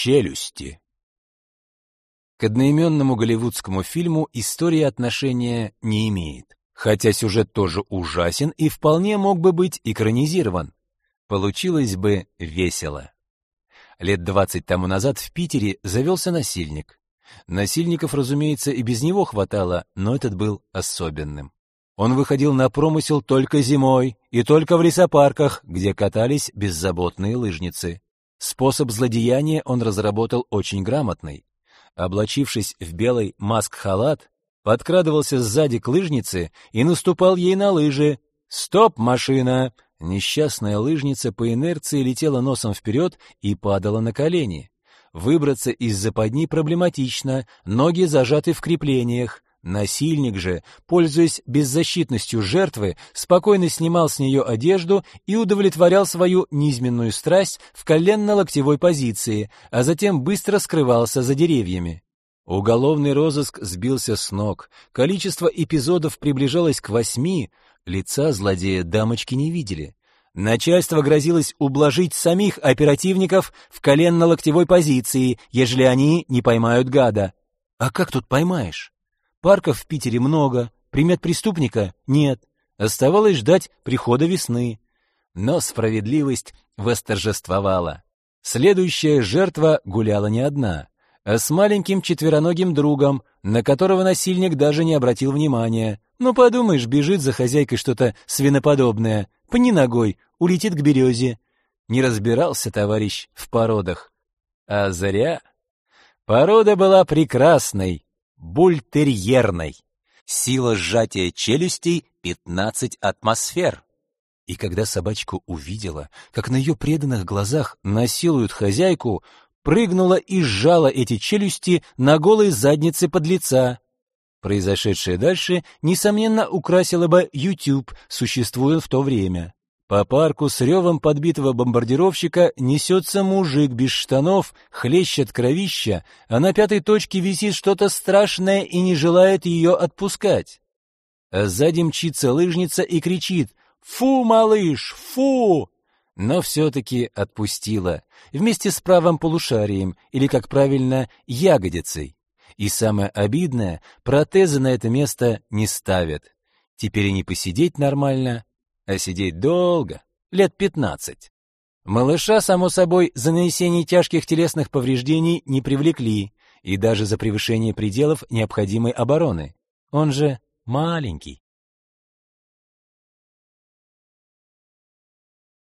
Челюсти. К одноименному голливудскому фильму история отношения не имеет, хотя сюжет тоже ужасен и вполне мог бы быть экранизирован. Получилось бы весело. Лет двадцать тому назад в Питере завелся насильник. Насильников, разумеется, и без него хватало, но этот был особенным. Он выходил на промысел только зимой и только в лесопарках, где катались беззаботные лыжницы. Способ злодеяния он разработал очень грамотный. Облачившись в белый маск-халат, подкрадывался сзади к лыжнице и наступал ей на лыжи. «Стоп, машина!» Несчастная лыжница по инерции летела носом вперед и падала на колени. Выбраться из западни проблематично, ноги зажаты в креплениях. Насильник же, пользуясь беззащитностью жертвы, спокойно снимал с нее одежду и удовлетворял свою низменную страсть в коленно-локтевой позиции, а затем быстро скрывался за деревьями. Уголовный розыск сбился с ног, количество эпизодов приближалось к восьми, лица злодея дамочки не видели. Начальство грозилось ублажить самих оперативников в коленно-локтевой позиции, ежели они не поймают гада. А как тут поймаешь? Парков в Питере много, примет преступника нет. Оставалось ждать прихода весны. Но справедливость восторжествовала. Следующая жертва гуляла не одна, а с маленьким четвероногим другом, на которого насильник даже не обратил внимания. Ну, подумаешь, бежит за хозяйкой что-то свиноподобное. Пни ногой, улетит к березе. Не разбирался товарищ в породах. А зря. Порода была прекрасной, бультерьерной. Сила сжатия челюстей — 15 атмосфер. И когда собачка увидела, как на ее преданных глазах насилуют хозяйку, прыгнула и сжала эти челюсти на голой заднице подлеца. Произошедшее дальше, несомненно, украсило бы YouTube, существуя в то время. По парку с ревом подбитого бомбардировщика несется мужик без штанов, хлещет кровища, а на пятой точке висит что-то страшное и не желает ее отпускать. А сзади мчится лыжница и кричит «Фу, малыш, фу!» Но все-таки отпустила, вместе с правым полушарием, или, как правильно, ягодицей. И самое обидное, протезы на это место не ставят. Теперь и не посидеть нормально, а сидеть долго, лет пятнадцать. Малыша, само собой, за нанесение тяжких телесных повреждений не привлекли, и даже за превышение пределов необходимой обороны. Он же маленький.